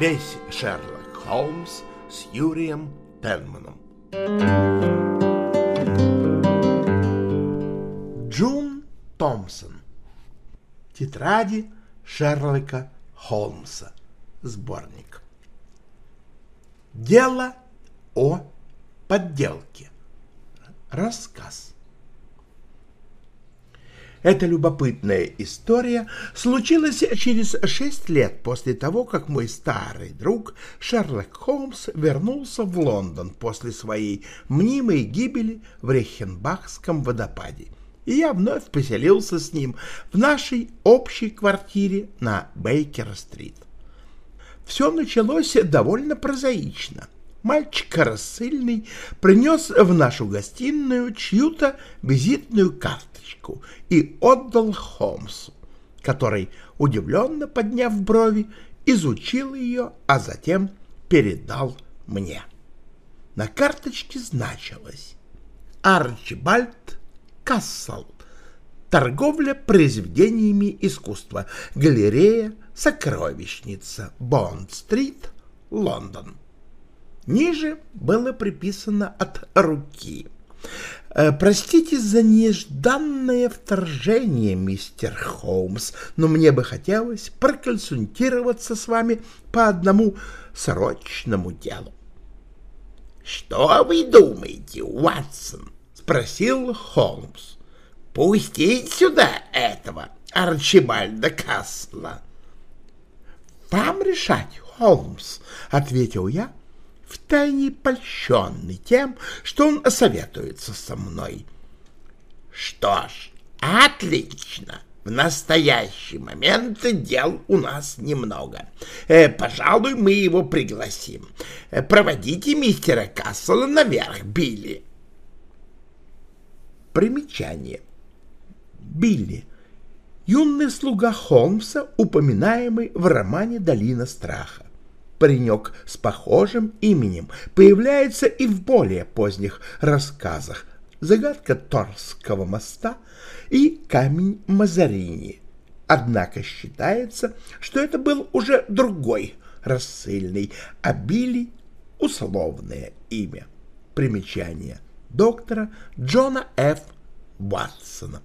весь Шерлок Холмс с Юрием Пенманом. Джун Томпсон. Тетради Шерлока Холмса. Сборник. Дело о подделке. Рассказ. Эта любопытная история случилась через шесть лет после того, как мой старый друг Шерлок Холмс вернулся в Лондон после своей мнимой гибели в Рехенбахском водопаде. И я вновь поселился с ним в нашей общей квартире на Бейкер-стрит. Все началось довольно прозаично — Мальчик рассыльный принес в нашу гостиную чью-то визитную карточку и отдал Холмсу, который, удивленно подняв брови, изучил ее, а затем передал мне. На карточке значилось «Арчибальд Кассел. Торговля произведениями искусства. Галерея «Сокровищница. Бонд-стрит. Лондон». Ниже было приписано от руки. «Э, «Простите за нежданное вторжение, мистер Холмс, но мне бы хотелось проконсультироваться с вами по одному срочному делу». «Что вы думаете, Уатсон?» — спросил Холмс. «Пустить сюда этого Арчибальда Касла». «Вам решать, Холмс», — ответил я, втайне польщенный тем, что он советуется со мной. Что ж, отлично. В настоящий момент дел у нас немного. Э, пожалуй, мы его пригласим. Э, проводите мистера Кассела наверх, Билли. Примечание. Билли. Юный слуга Холмса, упоминаемый в романе «Долина страха» паренек с похожим именем появляется и в более поздних рассказах «Загадка Торского моста» и «Камень Мазарини». Однако считается, что это был уже другой рассыльный, а Билли — условное имя. Примечание доктора Джона Ф. Ватсона.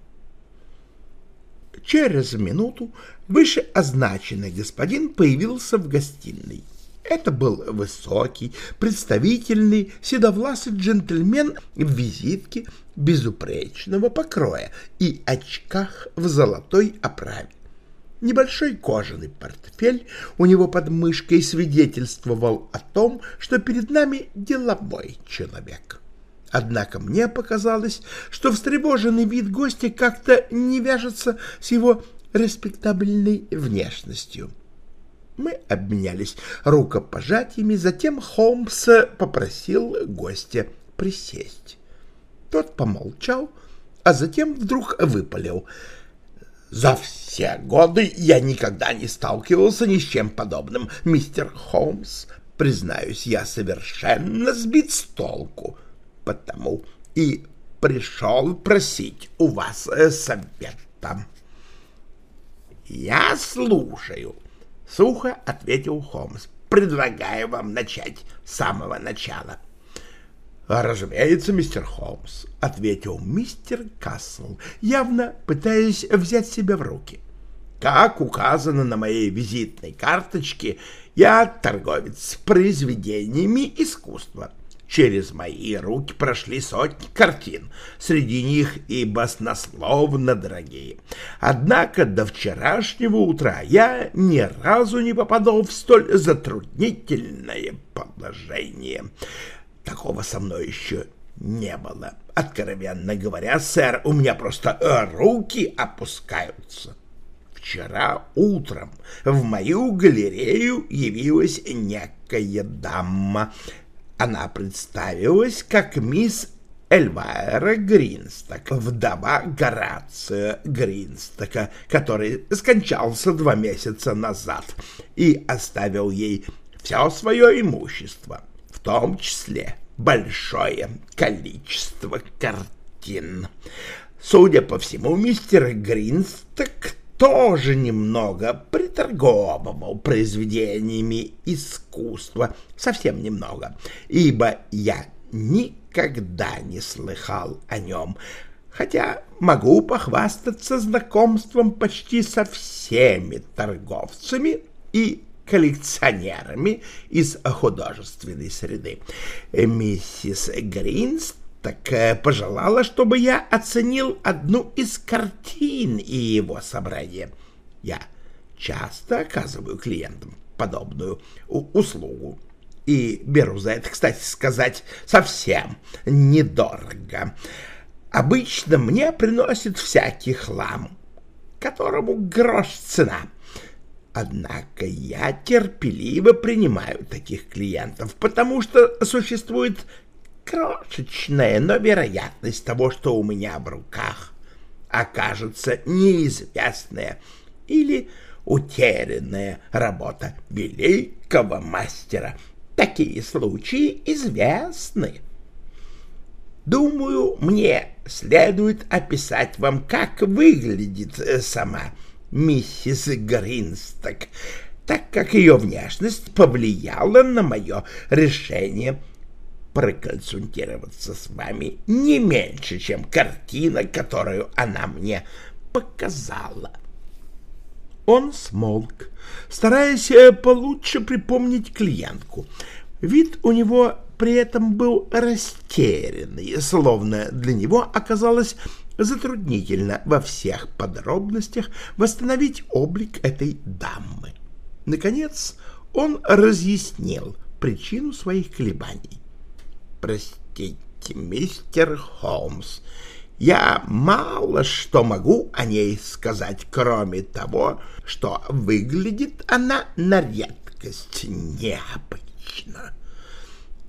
Через минуту вышеозначенный господин появился в гостиной. Это был высокий, представительный, седовласый джентльмен в визитке безупречного покроя и очках в золотой оправе. Небольшой кожаный портфель у него под мышкой свидетельствовал о том, что перед нами деловой человек. Однако мне показалось, что встревоженный вид гостя как-то не вяжется с его респектабельной внешностью. Мы обменялись рукопожатиями, затем Холмс попросил гостя присесть. Тот помолчал, а затем вдруг выпалил. «За все годы я никогда не сталкивался ни с чем подобным, мистер Холмс. Признаюсь, я совершенно сбит с толку, потому и пришел просить у вас совета». «Я слушаю», — сухо ответил Холмс. «Предлагаю вам начать с самого начала». «Разумеется, мистер Холмс», — ответил мистер Касл, явно пытаясь взять себя в руки. «Как указано на моей визитной карточке, я торговец произведениями искусства. Через мои руки прошли сотни картин, среди них и баснословно дорогие. Однако до вчерашнего утра я ни разу не попадал в столь затруднительное положение. Такого со мной еще не было. Откровенно говоря, сэр, у меня просто руки опускаются. Вчера утром в мою галерею явилась некая дама — она представилась как мисс Эльвайра Гринсток, вдова Горация Гринстока, который скончался два месяца назад и оставил ей все свое имущество, в том числе большое количество картин. Судя по всему, мистер Гринсток тоже немного приторговывал произведениями искусства, совсем немного, ибо я никогда не слыхал о нем, хотя могу похвастаться знакомством почти со всеми торговцами и коллекционерами из художественной среды. Миссис Гринс так пожелала, чтобы я оценил одну из картин и его собрания. Я часто оказываю клиентам подобную услугу и беру за это, кстати сказать, совсем недорого. Обычно мне приносит всякий хлам, которому грош цена. Однако я терпеливо принимаю таких клиентов, потому что существует крошечная, но вероятность того, что у меня в руках окажется неизвестная или утерянная работа великого мастера. Такие случаи известны. Думаю, мне следует описать вам, как выглядит э, сама миссис Гринсток, так как ее внешность повлияла на мое решение проконсультироваться с вами не меньше, чем картина, которую она мне показала. Он смолк, стараясь э, получше припомнить клиентку. Вид у него при этом был растерянный, словно для него оказалось затруднительно во всех подробностях восстановить облик этой дамы. Наконец он разъяснил причину своих колебаний. «Простите, мистер Холмс, я мало что могу о ней сказать, кроме того, что выглядит она на редкость необычно.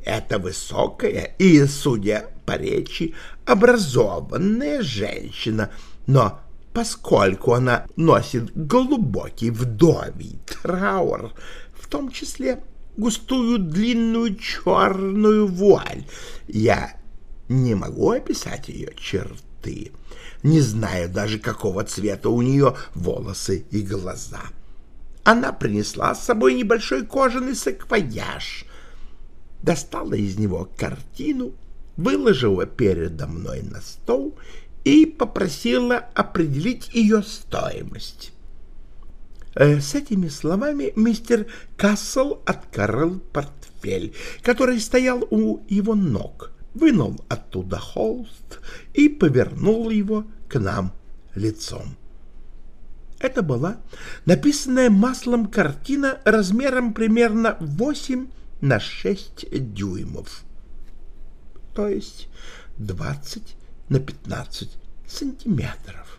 Это высокая и, судя по речи, образованная женщина, но поскольку она носит глубокий вдовий траур, в том числе густую длинную черную вуаль, я не могу описать ее черты, не знаю даже, какого цвета у нее волосы и глаза. Она принесла с собой небольшой кожаный саквояж, достала из него картину, выложила передо мной на стол и попросила определить ее стоимость. Э, с этими словами мистер Кассел открыл портфель, который стоял у его ног, вынул оттуда холст и повернул его к нам лицом. Это была написанная маслом картина размером примерно 8 на 6 дюймов, то есть 20 на 15 сантиметров.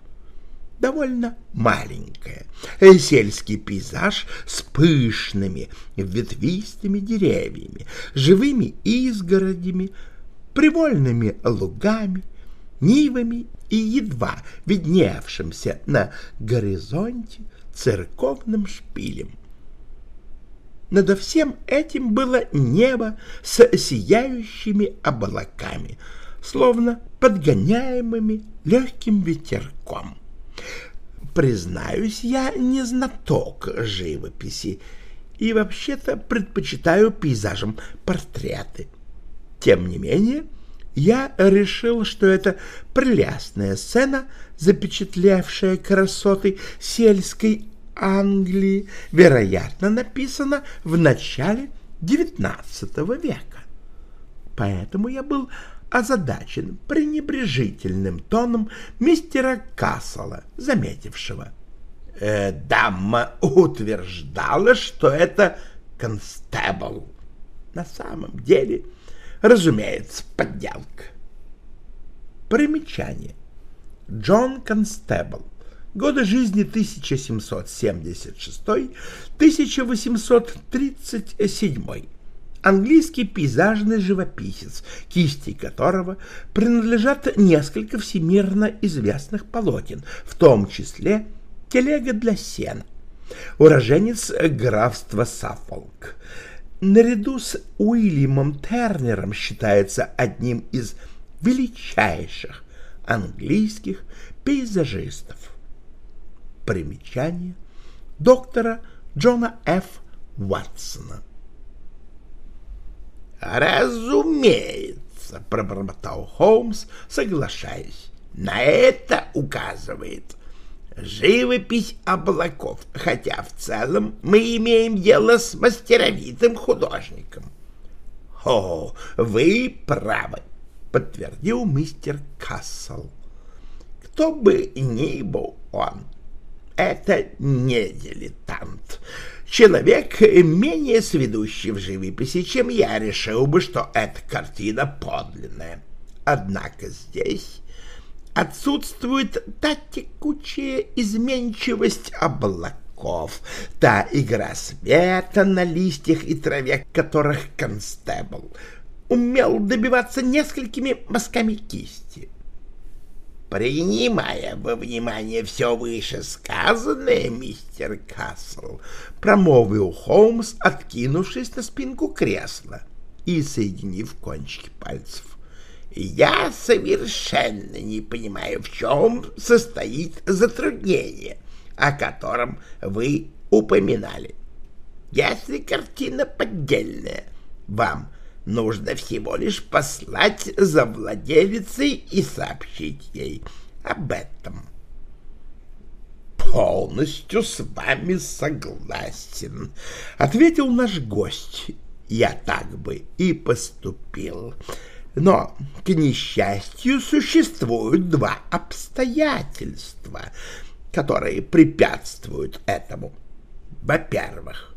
Довольно маленькая, сельский пейзаж с пышными ветвистыми деревьями, живыми изгородями, привольными лугами, нивами и едва видневшимся на горизонте церковным шпилем. Надо всем этим было небо с сияющими облаками, словно подгоняемыми легким ветерком. Признаюсь, я не знаток живописи и вообще-то предпочитаю пейзажам портреты. Тем не менее, я решил, что это прелестная сцена, запечатлевшая красоты сельской Англии, вероятно, написана в начале XIX века. Поэтому я был озадачен пренебрежительным тоном мистера Кассела, заметившего. Э, дама утверждала, что это констебл. На самом деле, разумеется, подделка. Примечание. Джон Констебл годы жизни 1776-1837, английский пейзажный живописец, кисти которого принадлежат несколько всемирно известных полотен, в том числе «Телега для сена», уроженец графства Саффолк. Наряду с Уильямом Тернером считается одним из величайших английских пейзажистов. Примечание доктора Джона Ф. Ватсона. «Разумеется», — пробормотал Холмс, соглашаясь. «На это указывает живопись облаков, хотя в целом мы имеем дело с мастеровитым художником». «О, вы правы», — подтвердил мистер Кассел. «Кто бы ни был он, это не дилетант. Человек, менее сведущий в живописи, чем я, решил бы, что эта картина подлинная. Однако здесь отсутствует та текучая изменчивость облаков, та игра света на листьях и траве, которых констебл умел добиваться несколькими мазками кисти. Принимая во внимание все вышесказанное, мистер Касл, промолвил Холмс, откинувшись на спинку кресла и соединив кончики пальцев. Я совершенно не понимаю, в чем состоит затруднение, о котором вы упоминали. Если картина поддельная, вам Нужно всего лишь послать за владелицей и сообщить ей об этом. «Полностью с вами согласен», — ответил наш гость. «Я так бы и поступил. Но, к несчастью, существуют два обстоятельства, которые препятствуют этому. Во-первых,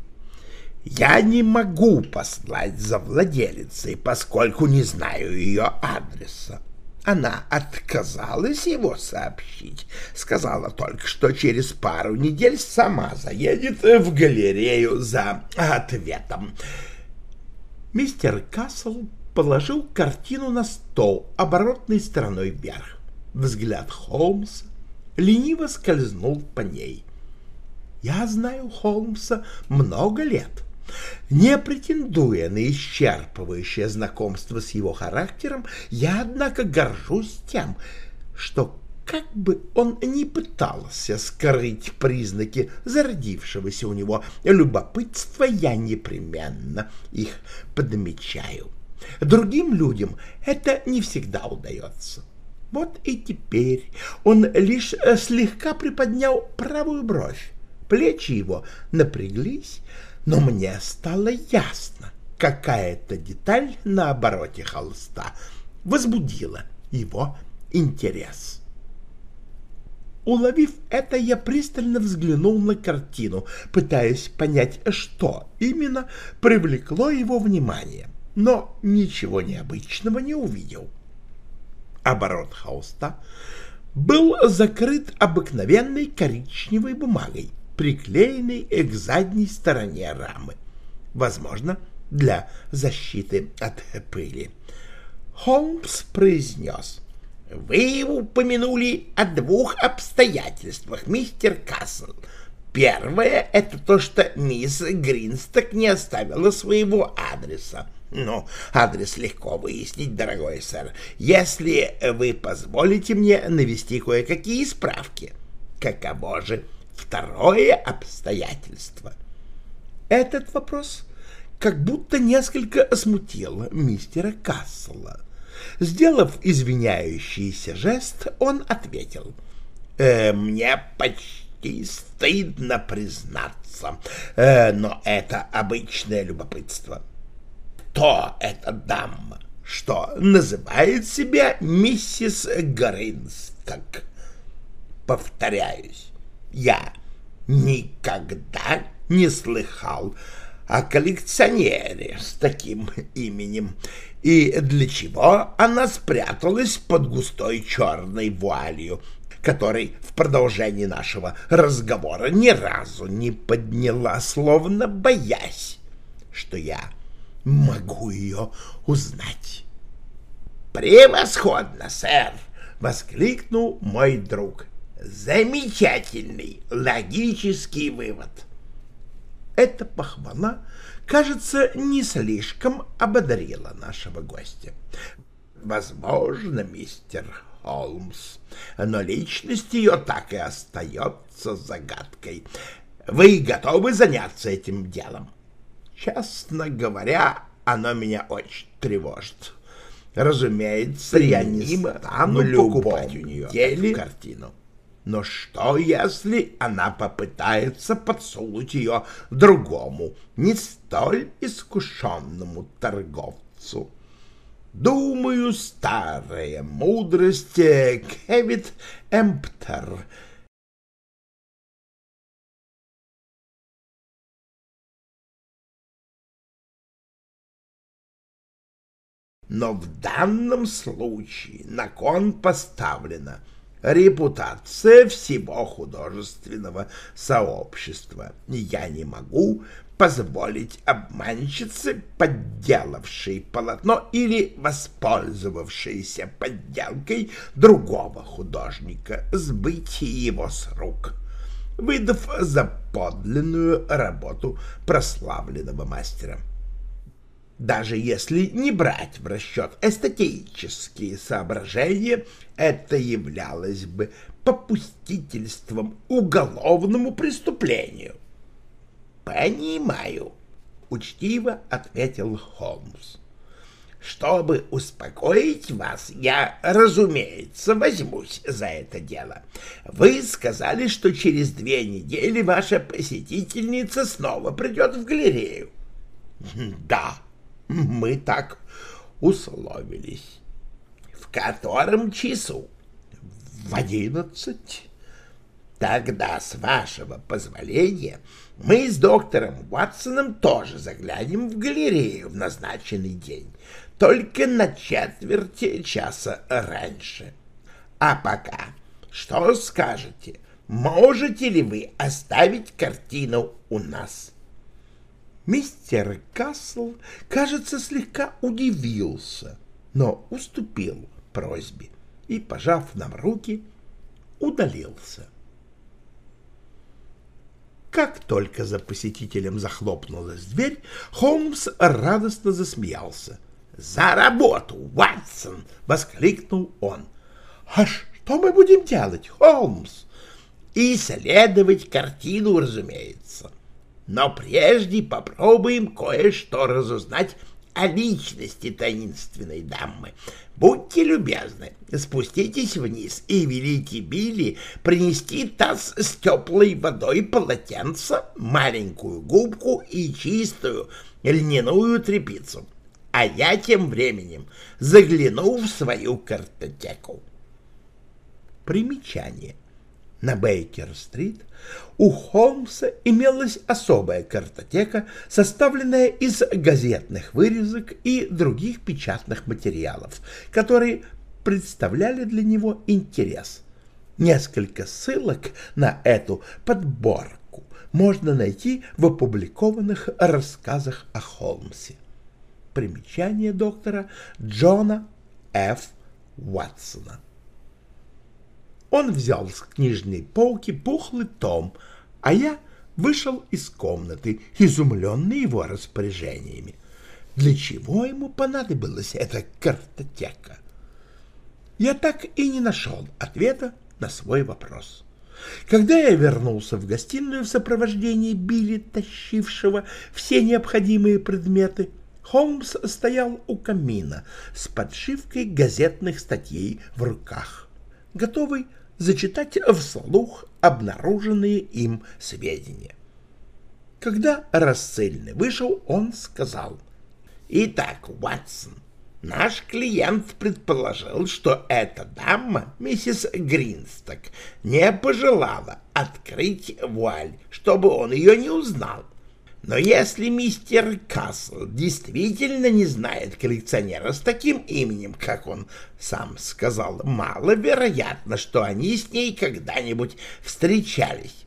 я не могу послать за владелицей, поскольку не знаю ее адреса. Она отказалась его сообщить, сказала только, что через пару недель сама заедет в галерею за ответом. Мистер Кассел положил картину на стол оборотной стороной вверх. Взгляд Холмса лениво скользнул по ней. Я знаю Холмса много лет. Не претендуя на исчерпывающее знакомство с его характером, я, однако, горжусь тем, что как бы он ни пытался скрыть признаки зародившегося у него любопытства, я непременно их подмечаю. Другим людям это не всегда удается. Вот и теперь он лишь слегка приподнял правую бровь, плечи его напряглись, но мне стало ясно, какая-то деталь на обороте холста возбудила его интерес. Уловив это, я пристально взглянул на картину, пытаясь понять, что именно привлекло его внимание, но ничего необычного не увидел. Оборот холста был закрыт обыкновенной коричневой бумагой, приклеенный к задней стороне рамы, возможно, для защиты от пыли. Холмс произнес, «Вы упомянули о двух обстоятельствах, мистер Кассел. Первое — это то, что мисс Гринсток не оставила своего адреса. Ну, адрес легко выяснить, дорогой сэр, если вы позволите мне навести кое-какие справки. Каково же Второе обстоятельство. Этот вопрос как будто несколько смутил мистера Кассела. Сделав извиняющийся жест, он ответил. «Э, «Мне почти стыдно признаться, э, но это обычное любопытство. Кто эта дама, что называет себя миссис Гринсток? Повторяюсь, я никогда не слыхал о коллекционере с таким именем, и для чего она спряталась под густой черной вуалью, которой в продолжении нашего разговора ни разу не подняла, словно боясь, что я могу ее узнать. «Превосходно, сэр!» — воскликнул мой друг. Замечательный логический вывод. Эта похвала, кажется, не слишком ободрила нашего гостя. Возможно, мистер Холмс. Но личность ее так и остается загадкой. Вы готовы заняться этим делом? Честно говоря, оно меня очень тревожит. Разумеется, я не стану покупать у нее эту картину. Но что, если она попытается подсунуть ее другому, не столь искушенному торговцу? Думаю, старая мудрость Кевит Эмптер Но в данном случае на кон поставлена репутация всего художественного сообщества. Я не могу позволить обманщице, подделавшей полотно или воспользовавшейся подделкой другого художника, сбыть его с рук, выдав за подлинную работу прославленного мастера. Даже если не брать в расчет эстетические соображения, это являлось бы попустительством уголовному преступлению. «Понимаю», — учтиво ответил Холмс. «Чтобы успокоить вас, я, разумеется, возьмусь за это дело. Вы сказали, что через две недели ваша посетительница снова придет в галерею». «Да», мы так условились. В котором часу? В одиннадцать. Тогда, с вашего позволения, мы с доктором Уатсоном тоже заглянем в галерею в назначенный день, только на четверть часа раньше. А пока, что скажете, можете ли вы оставить картину у нас? Мистер Касл, кажется, слегка удивился, но уступил просьбе и, пожав нам руки, удалился. Как только за посетителем захлопнулась дверь, Холмс радостно засмеялся. «За работу, Ватсон!» — воскликнул он. «А что мы будем делать, Холмс?» «Исследовать картину, разумеется. Но прежде попробуем кое-что разузнать о личности таинственной дамы. Будьте любезны, спуститесь вниз и велите Билли принести таз с теплой водой, полотенце, маленькую губку и чистую льняную тряпицу. А я тем временем загляну в свою картотеку. Примечание. На Бейкер-стрит у Холмса имелась особая картотека, составленная из газетных вырезок и других печатных материалов, которые представляли для него интерес. Несколько ссылок на эту подборку можно найти в опубликованных рассказах о Холмсе. Примечание доктора Джона Ф. Уатсона. Он взял с книжной полки пухлый том, а я вышел из комнаты, изумленный его распоряжениями. Для чего ему понадобилась эта картотека? Я так и не нашел ответа на свой вопрос. Когда я вернулся в гостиную в сопровождении Билли, тащившего все необходимые предметы, Холмс стоял у камина с подшивкой газетных статей в руках, готовый зачитать вслух обнаруженные им сведения. Когда рассыльный вышел, он сказал, «Итак, Уатсон, наш клиент предположил, что эта дама, миссис Гринсток, не пожелала открыть вуаль, чтобы он ее не узнал. Но если мистер Касл действительно не знает коллекционера с таким именем, как он сам сказал, маловероятно, что они с ней когда-нибудь встречались.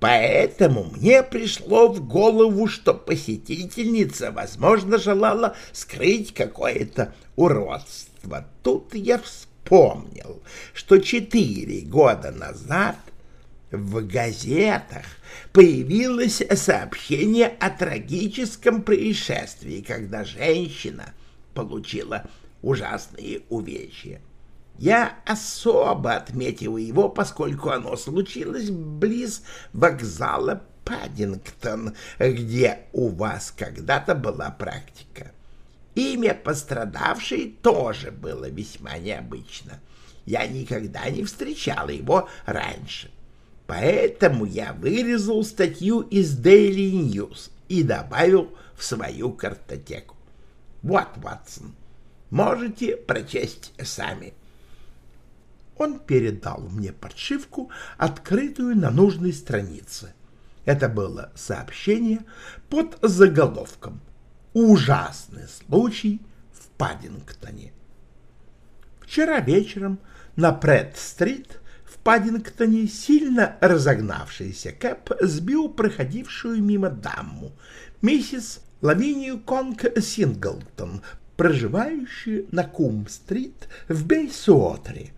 Поэтому мне пришло в голову, что посетительница, возможно, желала скрыть какое-то уродство. Тут я вспомнил, что четыре года назад в газетах появилось сообщение о трагическом происшествии, когда женщина получила ужасные увечья. Я особо отметил его, поскольку оно случилось близ вокзала Паддингтон, где у вас когда-то была практика. Имя пострадавшей тоже было весьма необычно. Я никогда не встречал его раньше. Поэтому я вырезал статью из Daily News и добавил в свою картотеку. Вот, Ватсон, можете прочесть сами. Он передал мне подшивку, открытую на нужной странице. Это было сообщение под заголовком «Ужасный случай в Паддингтоне». Вчера вечером на Пред-стрит в Паддингтоне сильно разогнавшийся Кэп сбил проходившую мимо даму, миссис Лавинию Конг Синглтон, проживающую на Кум-стрит в Бейсуотере.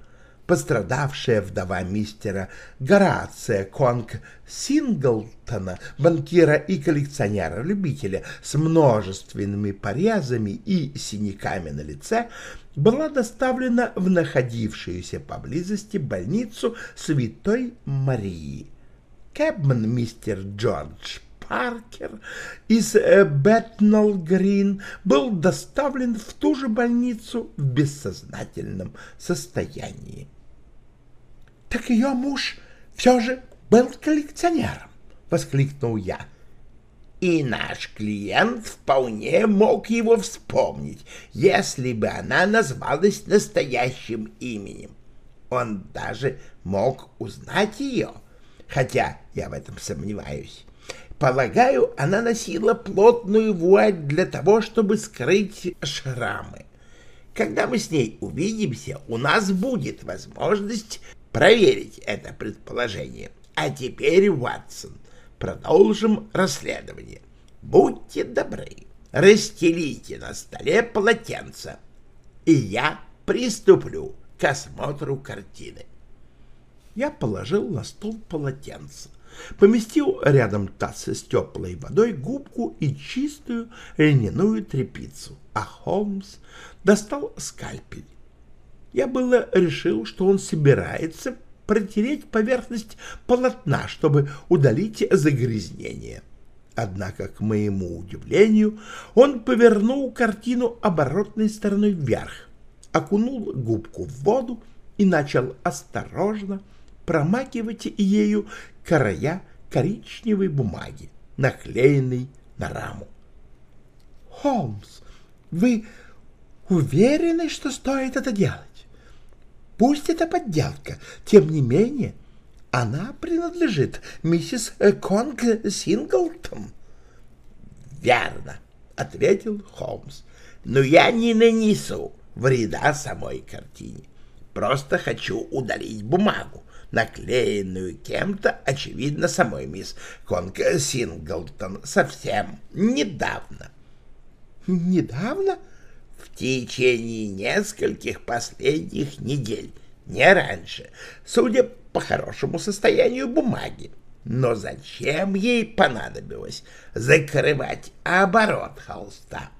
Пострадавшая вдова мистера Горация Конг Синглтона, банкира и коллекционера-любителя с множественными порезами и синяками на лице, была доставлена в находившуюся поблизости больницу Святой Марии. Кэбман мистер Джордж Паркер из э, Бэтнелл-Грин был доставлен в ту же больницу в бессознательном состоянии. — Так ее муж все же был коллекционером, — воскликнул я. И наш клиент вполне мог его вспомнить, если бы она назвалась настоящим именем. Он даже мог узнать ее, хотя я в этом сомневаюсь. Полагаю, она носила плотную вуаль для того, чтобы скрыть шрамы. Когда мы с ней увидимся, у нас будет возможность проверить это предположение. А теперь, Ватсон, продолжим расследование. Будьте добры, расстелите на столе полотенце, и я приступлю к осмотру картины. Я положил на стол полотенце поместил рядом таз с теплой водой, губку и чистую льняную тряпицу, а Холмс достал скальпель. Я было решил, что он собирается протереть поверхность полотна, чтобы удалить загрязнение. Однако, к моему удивлению, он повернул картину оборотной стороной вверх, окунул губку в воду и начал осторожно промакивать ею края коричневой бумаги, наклеенной на раму. «Холмс, вы уверены, что стоит это делать? Пусть это подделка, тем не менее, она принадлежит миссис Конг Синглтон». «Верно», — ответил Холмс, — «но я не нанесу вреда самой картине. Просто хочу удалить бумагу наклеенную кем-то, очевидно, самой мисс Конг Синглтон, совсем недавно. Недавно? В течение нескольких последних недель, не раньше, судя по хорошему состоянию бумаги. Но зачем ей понадобилось закрывать оборот холста?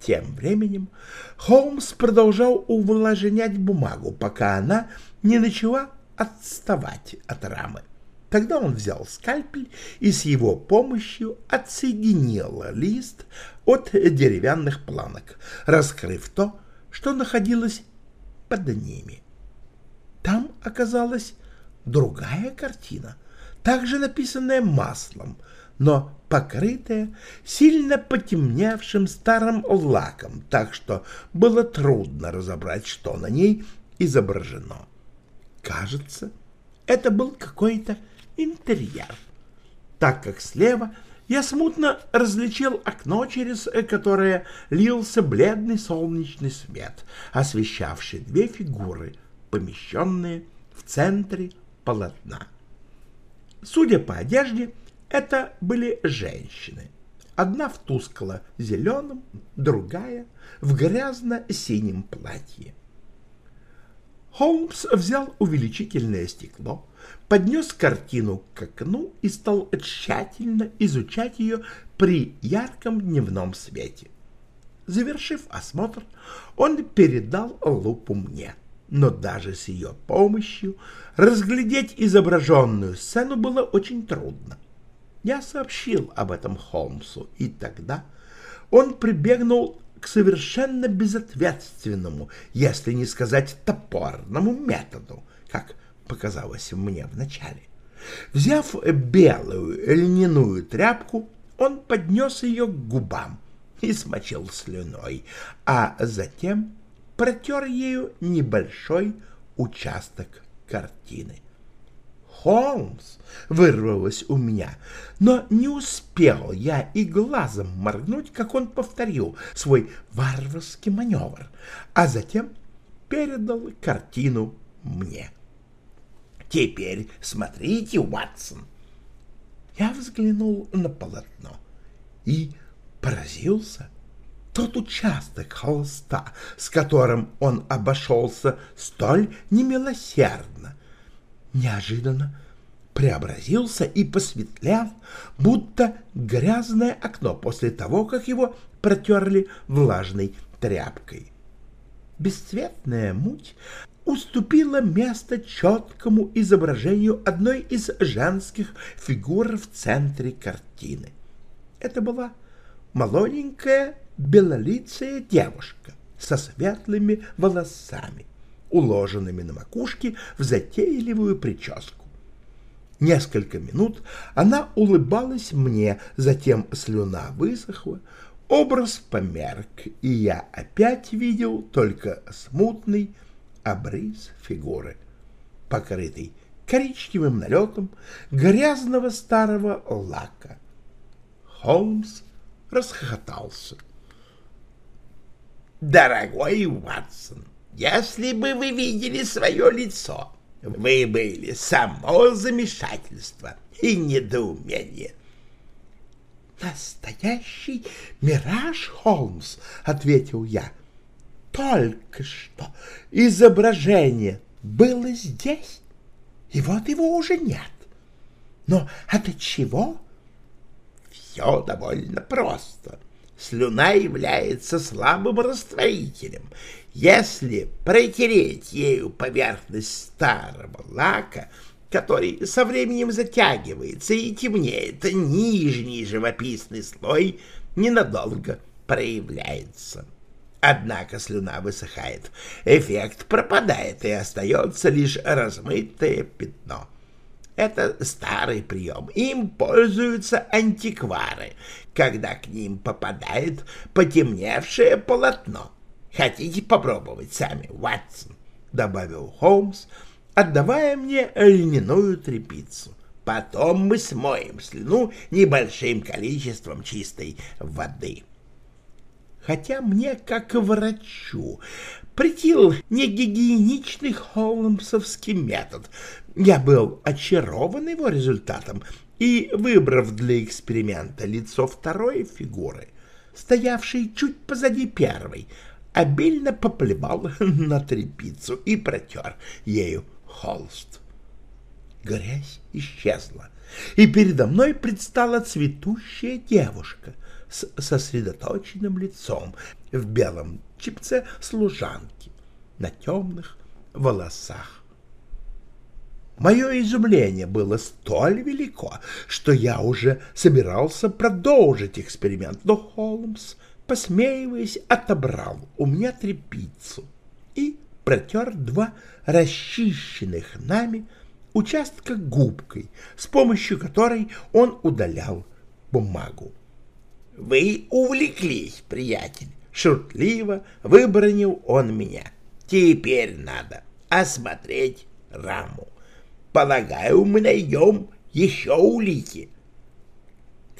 Тем временем Холмс продолжал увлажнять бумагу, пока она не начала отставать от рамы. Тогда он взял скальпель и с его помощью отсоединил лист от деревянных планок, раскрыв то, что находилось под ними. Там оказалась другая картина, также написанная маслом, но покрытая сильно потемневшим старым лаком, так что было трудно разобрать, что на ней изображено. Кажется, это был какой-то интерьер, так как слева я смутно различил окно, через которое лился бледный солнечный свет, освещавший две фигуры, помещенные в центре полотна. Судя по одежде, это были женщины. Одна в тускло-зеленом, другая в грязно-синем платье. Холмс взял увеличительное стекло, поднес картину к окну и стал тщательно изучать ее при ярком дневном свете. Завершив осмотр, он передал лупу мне. но даже с ее помощью разглядеть изображенную сцену было очень трудно. Я сообщил об этом Холмсу, и тогда он прибегнул к совершенно безответственному, если не сказать топорному методу, как показалось мне вначале. Взяв белую льняную тряпку, он поднес ее к губам и смочил слюной, а затем протер ею небольшой участок картины. «Холмс!» — вырвалось у меня, но не успел я и глазом моргнуть, как он повторил свой варварский маневр, а затем передал картину мне. «Теперь смотрите, Уатсон!» Я взглянул на полотно и поразился. Тот участок холста, с которым он обошелся столь немилосердно, неожиданно преобразился и посветлял, будто грязное окно после того, как его протерли влажной тряпкой. Бесцветная муть уступила место четкому изображению одной из женских фигур в центре картины. Это была молоденькая белолицая девушка со светлыми волосами, уложенными на макушке в затейливую прическу. Несколько минут она улыбалась мне, затем слюна высохла, образ померк, и я опять видел только смутный обрыз фигуры, покрытый коричневым налетом грязного старого лака. Холмс расхохотался. «Дорогой Ватсон, если бы вы видели свое лицо, вы были само замешательство и недоумение». «Настоящий мираж, Холмс», — ответил я. «Только что изображение было здесь, и вот его уже нет. Но от чего?» «Все довольно просто», слюна является слабым растворителем. Если протереть ею поверхность старого лака, который со временем затягивается и темнеет, нижний живописный слой ненадолго проявляется. Однако слюна высыхает, эффект пропадает, и остается лишь размытое пятно. Это старый прием. Им пользуются антиквары, когда к ним попадает потемневшее полотно. Хотите попробовать сами, Ватсон? — добавил Холмс, отдавая мне льняную тряпицу. Потом мы смоем слюну небольшим количеством чистой воды. Хотя мне, как врачу, притил негигиеничный холмсовский метод, я был очарован его результатом и, выбрав для эксперимента лицо второй фигуры, стоявшей чуть позади первой, обильно поплевал на тряпицу и протер ею холст. Грязь исчезла, и передо мной предстала цветущая девушка с сосредоточенным лицом в белом чипце служанки на темных волосах. Мое изумление было столь велико, что я уже собирался продолжить эксперимент, но Холмс, посмеиваясь, отобрал у меня трепицу и протер два расчищенных нами участка губкой, с помощью которой он удалял бумагу. — Вы увлеклись, приятель, — шутливо выбронил он меня. — Теперь надо осмотреть раму. Полагаю, мы найдем еще улики.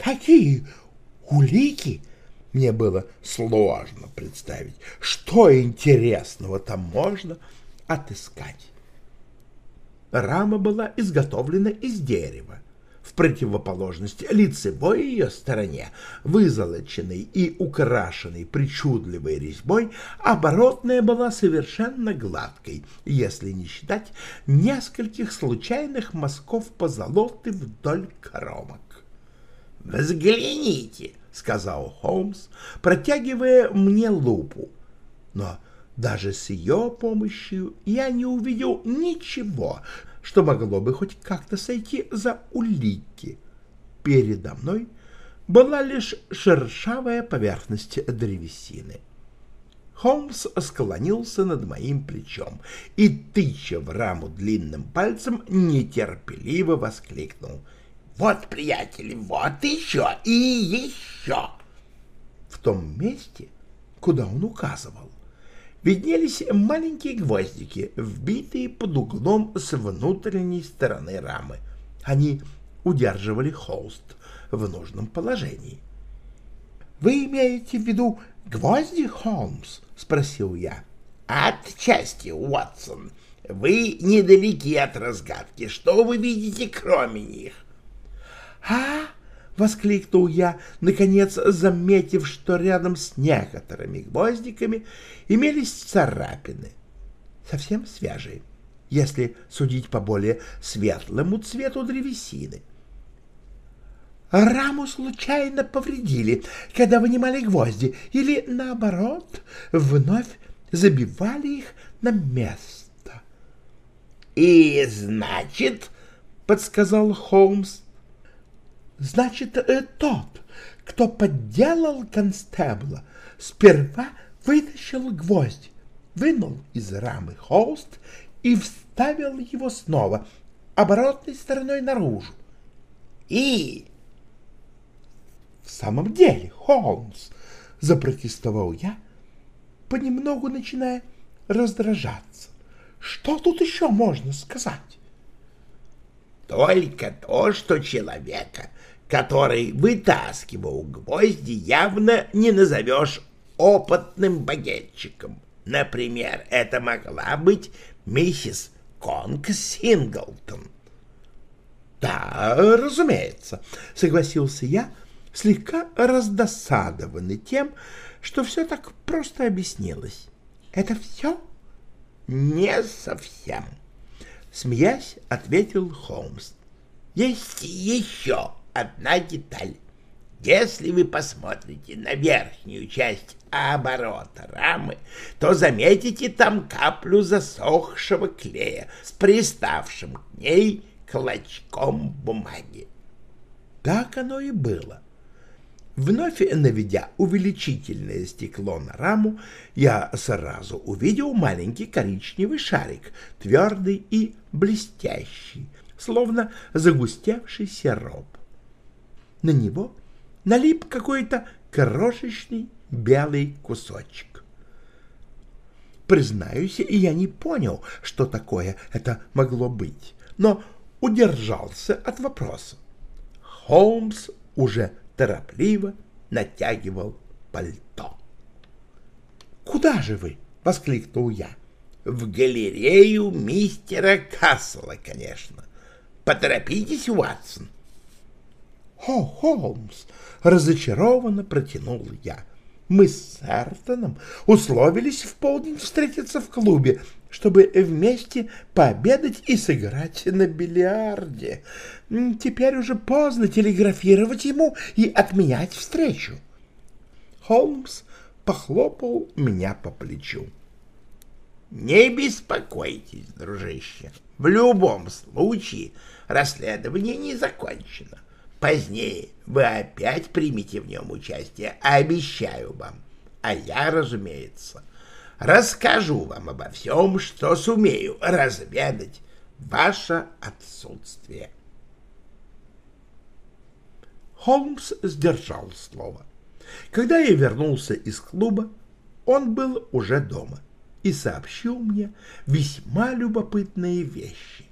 Какие улики? Мне было сложно представить, что интересного там можно отыскать. Рама была изготовлена из дерева, противоположность лицевой ее стороне, вызолоченной и украшенной причудливой резьбой, оборотная была совершенно гладкой, если не считать нескольких случайных мазков позолоты вдоль кромок. «Взгляните!» — сказал Холмс, протягивая мне лупу. Но Даже с ее помощью я не увидел ничего, что могло бы хоть как-то сойти за улики. Передо мной была лишь шершавая поверхность древесины. Холмс склонился над моим плечом и, тыча в раму длинным пальцем, нетерпеливо воскликнул. «Вот, приятели, вот еще и еще!» В том месте, куда он указывал, виднелись маленькие гвоздики, вбитые под углом с внутренней стороны рамы. Они удерживали холст в нужном положении. «Вы имеете в виду гвозди, Холмс?» — спросил я. «Отчасти, Уотсон. Вы недалеки от разгадки. Что вы видите, кроме них?» «А?» — воскликнул я, наконец заметив, что рядом с некоторыми гвоздиками имелись царапины, совсем свежие, если судить по более светлому цвету древесины. Раму случайно повредили, когда вынимали гвозди, или, наоборот, вновь забивали их на место. — И значит, — подсказал Холмс, — значит, э, тот, кто подделал констебла, сперва вытащил гвоздь, вынул из рамы холст и вставил его снова оборотной стороной наружу. И в самом деле, Холмс, — запротестовал я, понемногу начиная раздражаться. Что тут еще можно сказать? Только то, что человека, который вытаскивал гвозди, явно не назовешь опытным багетчиком. Например, это могла быть миссис Конг Синглтон. — Да, разумеется, — согласился я, — слегка раздосадованы тем, что все так просто объяснилось. «Это все?» «Не совсем», — смеясь, ответил Холмс. «Есть еще одна деталь. Если вы посмотрите на верхнюю часть оборота рамы, то заметите там каплю засохшего клея с приставшим к ней клочком бумаги. Так оно и было. Вновь наведя увеличительное стекло на раму, я сразу увидел маленький коричневый шарик, твердый и блестящий, словно загустевший сироп. На него налип какой-то крошечный белый кусочек. Признаюсь, я не понял, что такое это могло быть, но удержался от вопроса. Холмс уже торопливо натягивал пальто. «Куда же вы?» — воскликнул я. «В галерею мистера Кассела, конечно. Поторопитесь, Уатсон». «О, Холмс!» — разочарованно протянул я. «Мы с Сартоном условились в полдень встретиться в клубе, чтобы вместе пообедать и сыграть на бильярде. Теперь уже поздно телеграфировать ему и отменять встречу. Холмс похлопал меня по плечу. «Не беспокойтесь, дружище. В любом случае расследование не закончено. Позднее вы опять примете в нем участие, обещаю вам. А я, разумеется, — расскажу вам обо всем, что сумею разведать ваше отсутствие. Холмс сдержал слово. Когда я вернулся из клуба, он был уже дома и сообщил мне весьма любопытные вещи.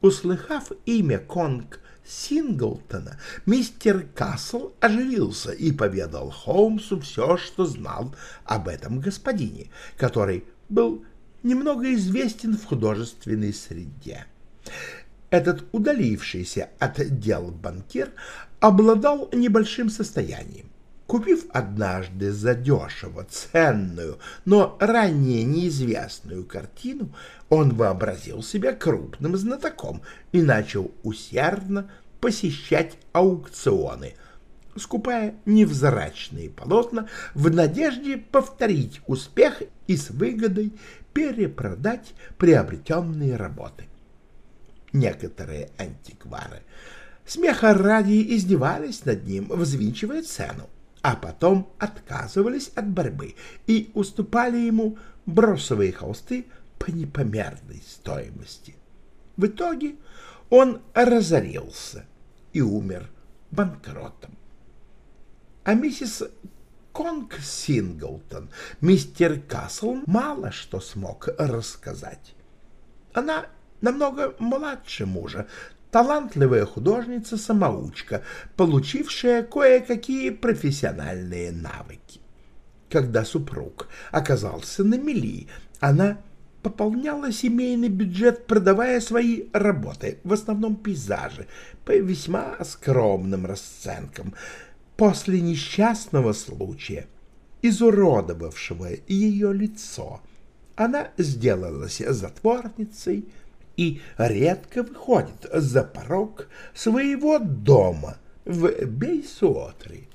Услыхав имя Конг Синглтона мистер Касл оживился и поведал Холмсу все, что знал об этом господине, который был немного известен в художественной среде. Этот удалившийся от дел банкир обладал небольшим состоянием. Купив однажды задешево ценную, но ранее неизвестную картину, он вообразил себя крупным знатоком и начал усердно посещать аукционы, скупая невзрачные полотна в надежде повторить успех и с выгодой перепродать приобретенные работы. Некоторые антиквары смеха ради издевались над ним, взвинчивая цену, а потом отказывались от борьбы и уступали ему бросовые холсты по непомерной стоимости. В итоге он разорился и умер банкротом. А миссис Конг Синглтон мистер Касл мало что смог рассказать. Она намного младше мужа, талантливая художница-самоучка, получившая кое-какие профессиональные навыки. Когда супруг оказался на мели, она пополняла семейный бюджет, продавая свои работы, в основном пейзажи, по весьма скромным расценкам. После несчастного случая, изуродовавшего ее лицо, она сделалась затворницей и редко выходит за порог своего дома в Бейсуотре.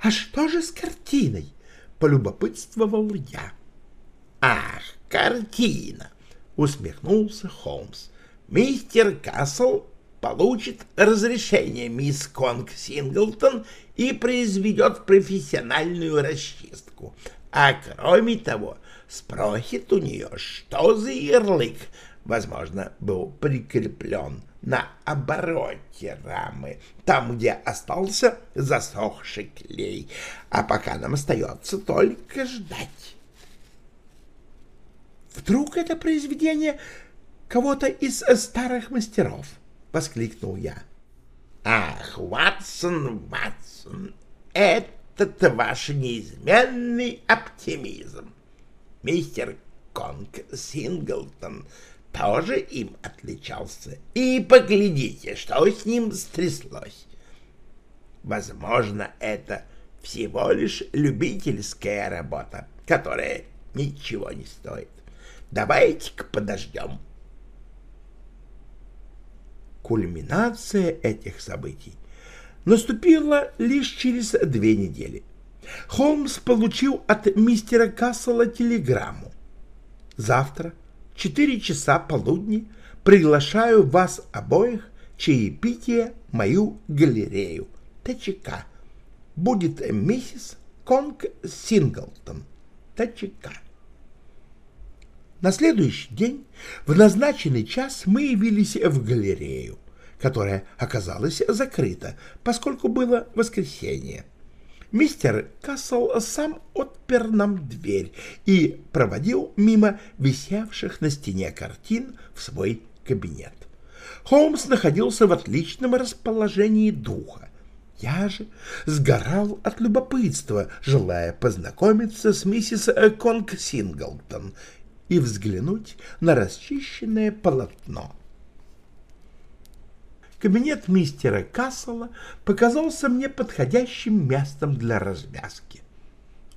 «А что же с картиной?» — полюбопытствовал я. «Ах, картина!» — усмехнулся Холмс. «Мистер Касл получит разрешение мисс Конг Синглтон и произведет профессиональную расчистку. А кроме того, спросит у нее, что за ярлык, возможно, был прикреплен на обороте рамы, там, где остался засохший клей, а пока нам остается только ждать. Вдруг это произведение кого-то из старых мастеров? — воскликнул я. «Ах, Ватсон, Ватсон, этот ваш неизменный оптимизм! Мистер Конг Синглтон тоже им отличался. И поглядите, что с ним стряслось. Возможно, это всего лишь любительская работа, которая ничего не стоит. Давайте-ка подождем. Кульминация этих событий наступила лишь через две недели. Холмс получил от мистера Кассела телеграмму. «Завтра, четыре часа полудни, приглашаю вас обоих чаепитие мою галерею ТЧК. Будет миссис Конг Синглтон, ТЧК». На следующий день в назначенный час мы явились в галерею, которая оказалась закрыта, поскольку было воскресенье. Мистер Кассел сам отпер нам дверь и проводил мимо висевших на стене картин в свой кабинет. Холмс находился в отличном расположении духа. Я же сгорал от любопытства, желая познакомиться с миссис Конг Синглтон и взглянуть на расчищенное полотно. Кабинет мистера Кассела показался мне подходящим местом для развязки.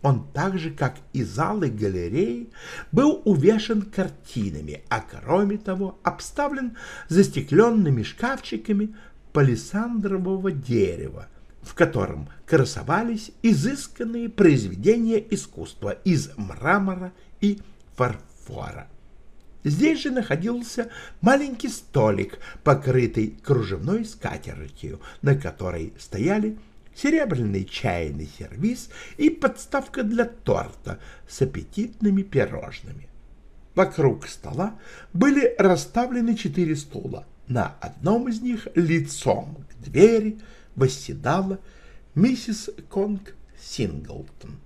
Он так же, как и залы галереи, был увешан картинами, а кроме того обставлен застекленными шкафчиками палисандрового дерева, в котором красовались изысканные произведения искусства из мрамора и фарфора фора. Здесь же находился маленький столик, покрытый кружевной скатертью, на которой стояли серебряный чайный сервиз и подставка для торта с аппетитными пирожными. Вокруг стола были расставлены четыре стула. На одном из них лицом к двери восседала миссис Конг Синглтон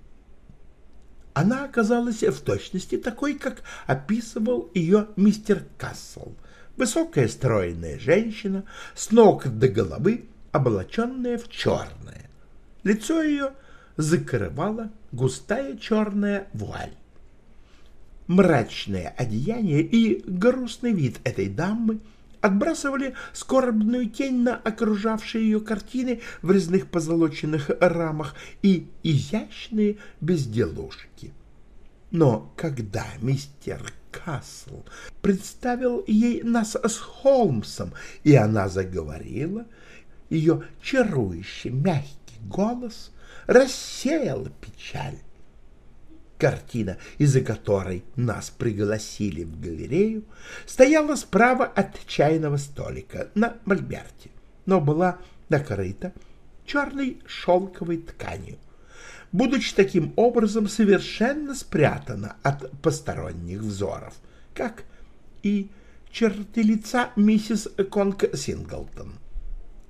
она оказалась в точности такой, как описывал ее мистер Кассел. Высокая стройная женщина, с ног до головы, облаченная в черное. Лицо ее закрывала густая черная вуаль. Мрачное одеяние и грустный вид этой дамы — отбрасывали скорбную тень на окружавшие ее картины в резных позолоченных рамах и изящные безделушки. Но когда мистер Касл представил ей нас с Холмсом, и она заговорила, Ее чарующий мягкий голос рассеял печаль. Картина, из-за которой нас пригласили в галерею, стояла справа от чайного столика на мольберте, но была накрыта черной шелковой тканью, будучи таким образом совершенно спрятана от посторонних взоров, как и черты лица миссис Конг Синглтон.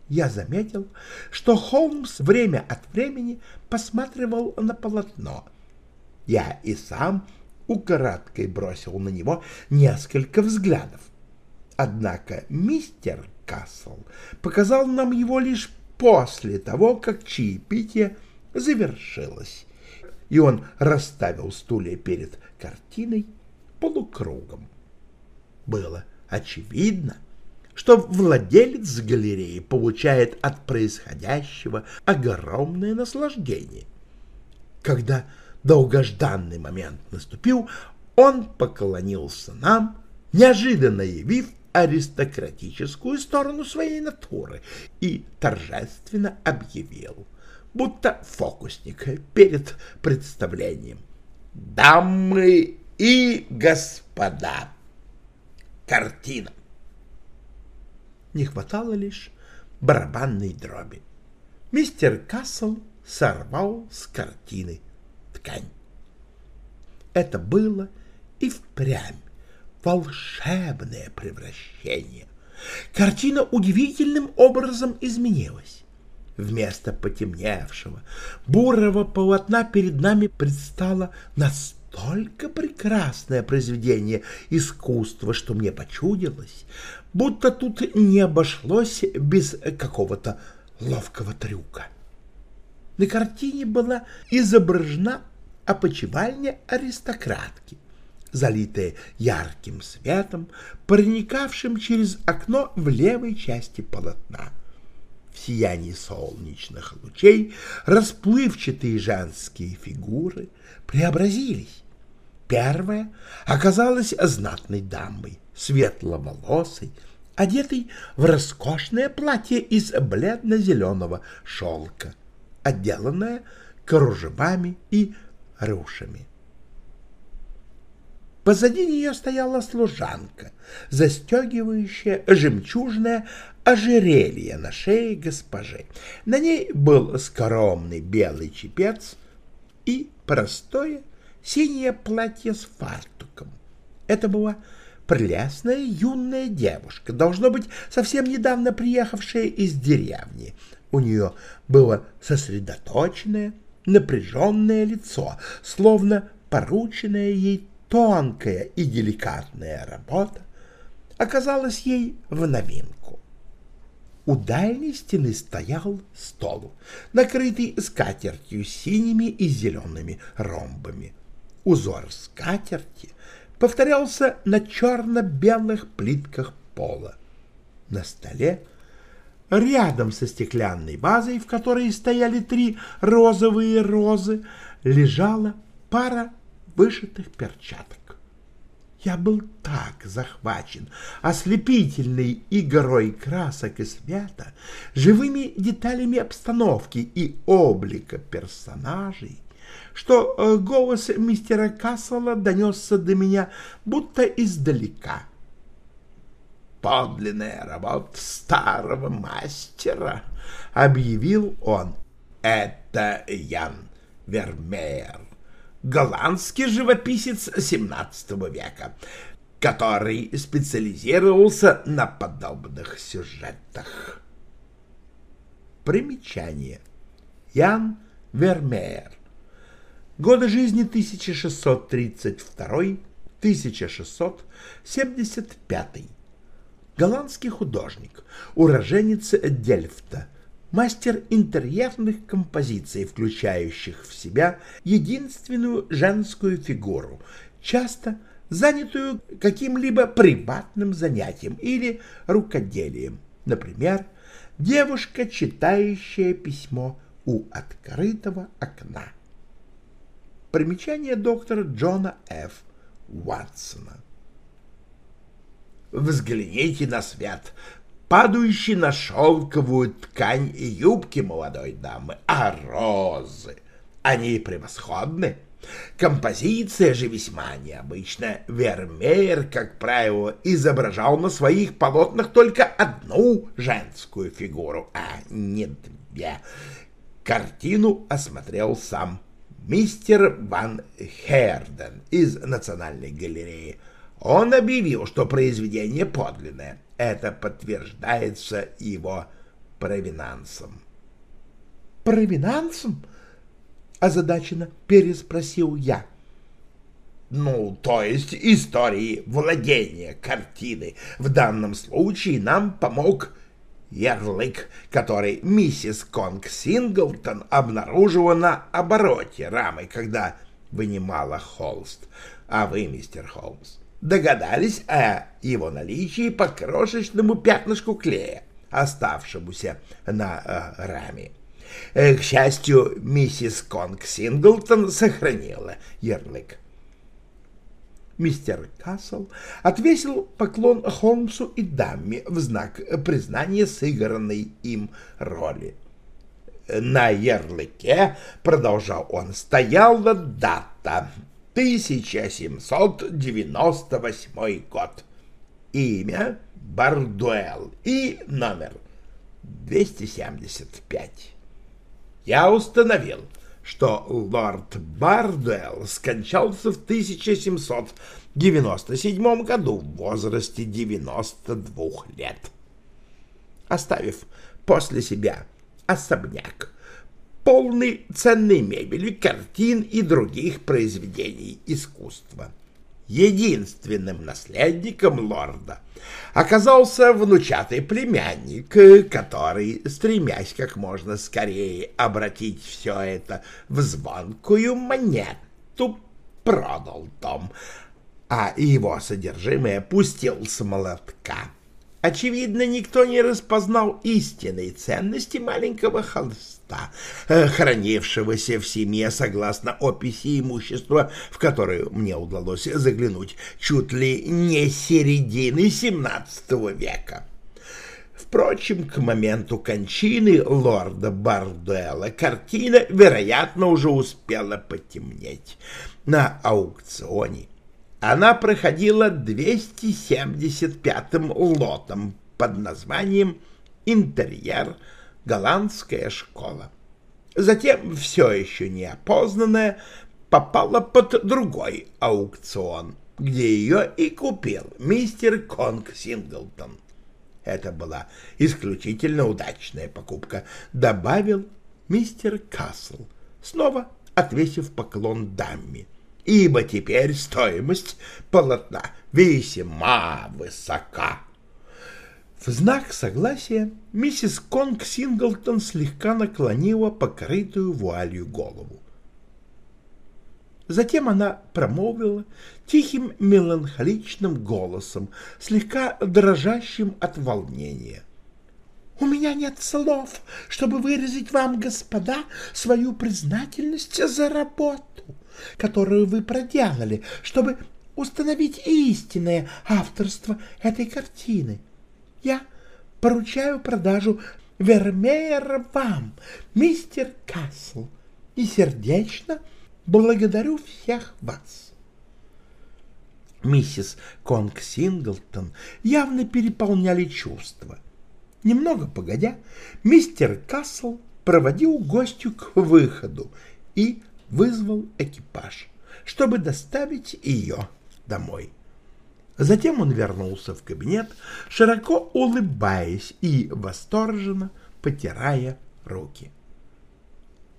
Я заметил, что Холмс время от времени посматривал на полотно — я и сам украдкой бросил на него несколько взглядов. Однако мистер Кассел показал нам его лишь после того, как чаепитие завершилось, и он расставил стулья перед картиной полукругом. Было очевидно, что владелец галереи получает от происходящего огромное наслаждение. Когда долгожданный момент наступил, он поклонился нам, неожиданно явив аристократическую сторону своей натуры и торжественно объявил, будто фокусник перед представлением. «Дамы и господа! Картина!» Не хватало лишь барабанной дроби. Мистер Кассел сорвал с картины ткань. Это было и впрямь волшебное превращение. Картина удивительным образом изменилась. Вместо потемневшего, бурого полотна перед нами предстало настолько прекрасное произведение искусства, что мне почудилось, будто тут не обошлось без какого-то ловкого трюка. На картине была изображена опочивальня аристократки, залитая ярким светом, проникавшим через окно в левой части полотна. В сиянии солнечных лучей расплывчатые женские фигуры преобразились. Первая оказалась знатной дамой, светловолосой, одетой в роскошное платье из бледно-зеленого шелка, отделанное кружевами и рушами. Позади нее стояла служанка, застегивающая жемчужное ожерелье на шее госпожи. На ней был скромный белый чепец и простое синее платье с фартуком. Это была прелестная юная девушка, должно быть, совсем недавно приехавшая из деревни. У нее было сосредоточенное, напряженное лицо, словно порученная ей тонкая и деликатная работа оказалась ей в новинку. У дальней стены стоял стол, накрытый скатертью синими и зелеными ромбами. Узор скатерти повторялся на черно-белых плитках пола. На столе Рядом со стеклянной вазой, в которой стояли три розовые розы, лежала пара вышитых перчаток. Я был так захвачен ослепительной игрой красок и света, живыми деталями обстановки и облика персонажей, что э, голос мистера Кассела донесся до меня будто издалека — подлинная работа старого мастера, — объявил он. Это Ян Вермеер, голландский живописец XVII века, который специализировался на подобных сюжетах. Примечание. Ян Вермеер. Годы жизни 1632-1675 голландский художник, уроженец Дельфта, мастер интерьерных композиций, включающих в себя единственную женскую фигуру, часто занятую каким-либо приватным занятием или рукоделием, например, девушка, читающая письмо у открытого окна. Примечание доктора Джона Ф. Уатсона. Взгляните на свет, падающий на шелковую ткань юбки молодой дамы, а розы, они превосходны. Композиция же весьма необычная. Вермеер, как правило, изображал на своих полотнах только одну женскую фигуру, а не две. Картину осмотрел сам мистер Ван Херден из Национальной галереи. Он объявил, что произведение подлинное. Это подтверждается его провинансом. «Провинансом?» — озадаченно переспросил я. Ну, то есть истории владения картины. В данном случае нам помог ярлык, который миссис Конг Синглтон обнаружила на обороте рамы, когда вынимала холст. А вы, мистер Холмс, догадались о его наличии по крошечному пятнышку клея, оставшемуся на э, раме. Э, к счастью, миссис Конг Синглтон сохранила ярлык. Мистер Кассел отвесил поклон Холмсу и даме в знак признания сыгранной им роли. На ярлыке, продолжал он, стояла дата 1798 год, имя Бардуэлл и номер 275. Я установил, что лорд Бардуэлл скончался в 1797 году в возрасте 92 лет, оставив после себя особняк, полный ценной мебели, картин и других произведений искусства. Единственным наследником лорда оказался внучатый племянник, который, стремясь как можно скорее обратить все это в звонкую монету, продал дом, а его содержимое пустил с молотка. Очевидно, никто не распознал истинной ценности маленького холста, э, хранившегося в семье согласно описи имущества, в которую мне удалось заглянуть чуть ли не середины XVII века. Впрочем, к моменту кончины лорда Бардуэлла картина, вероятно, уже успела потемнеть. На аукционе она проходила 275-м лотом под названием «Интерьер. Голландская школа». Затем, все еще неопознанная, попала под другой аукцион, где ее и купил мистер Конг Синглтон. Это была исключительно удачная покупка, добавил мистер Касл, снова отвесив поклон даме ибо теперь стоимость полотна весьма высока. В знак согласия миссис Конг Синглтон слегка наклонила покрытую вуалью голову. Затем она промолвила тихим меланхоличным голосом, слегка дрожащим от волнения. — У меня нет слов, чтобы выразить вам, господа, свою признательность за работу которую вы проделали, чтобы установить истинное авторство этой картины. Я поручаю продажу Вермеера вам, мистер Касл, и сердечно благодарю всех вас. Миссис Конг Синглтон явно переполняли чувства. Немного погодя, мистер Касл проводил гостю к выходу и вызвал экипаж, чтобы доставить ее домой. Затем он вернулся в кабинет, широко улыбаясь и восторженно потирая руки.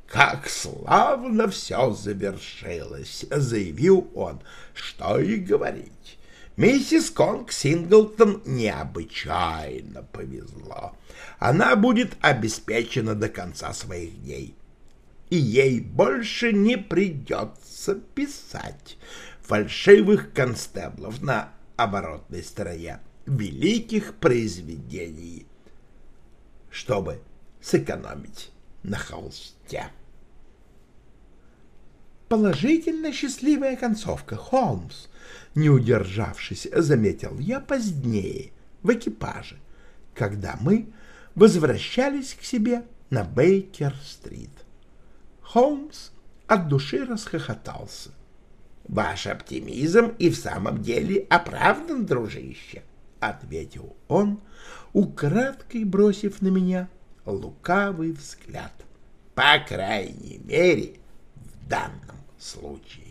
«Как славно все завершилось!» — заявил он. «Что и говорить. Миссис Конг Синглтон необычайно повезло. Она будет обеспечена до конца своих дней и ей больше не придется писать фальшивых констеблов на оборотной стороне великих произведений, чтобы сэкономить на холсте. Положительно счастливая концовка, Холмс, не удержавшись, заметил я позднее в экипаже, когда мы возвращались к себе на Бейкер-стрит. Холмс от души расхохотался. «Ваш оптимизм и в самом деле оправдан, дружище», — ответил он, украдкой бросив на меня лукавый взгляд. «По крайней мере, в данном случае».